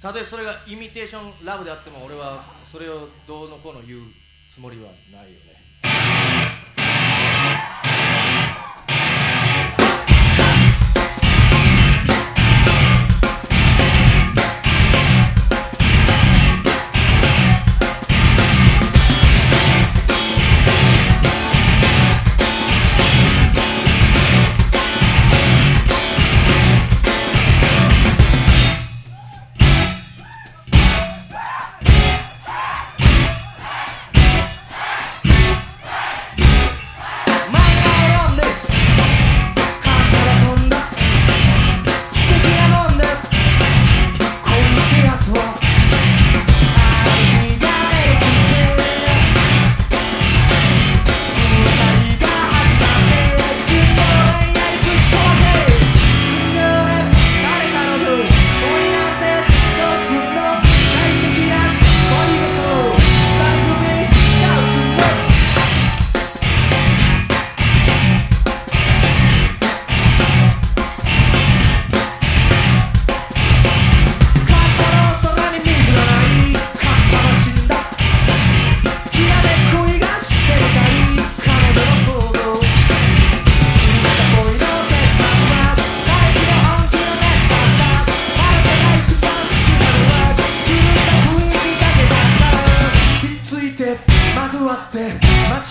たとえそれがイミテーションラブであっても俺はそれをどうのこうの言うつもりはないよね。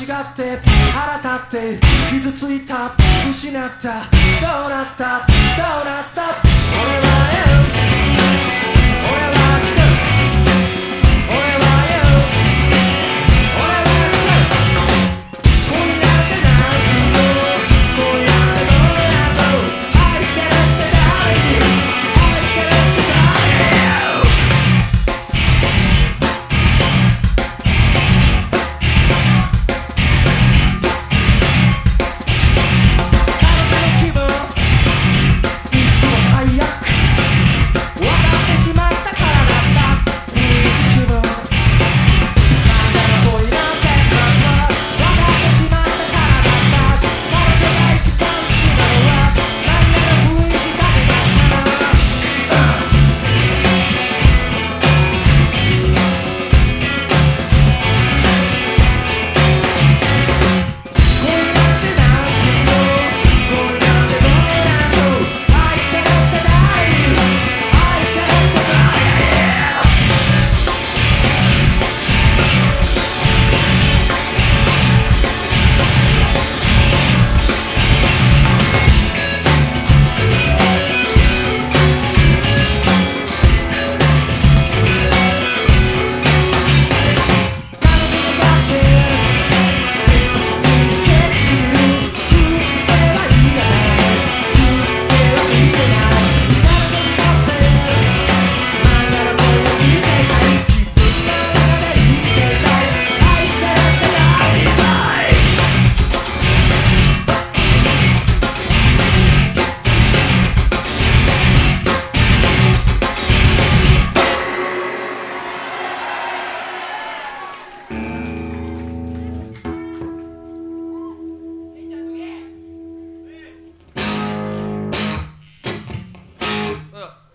って腹立って傷ついた失った。どうなった？どうなった？俺は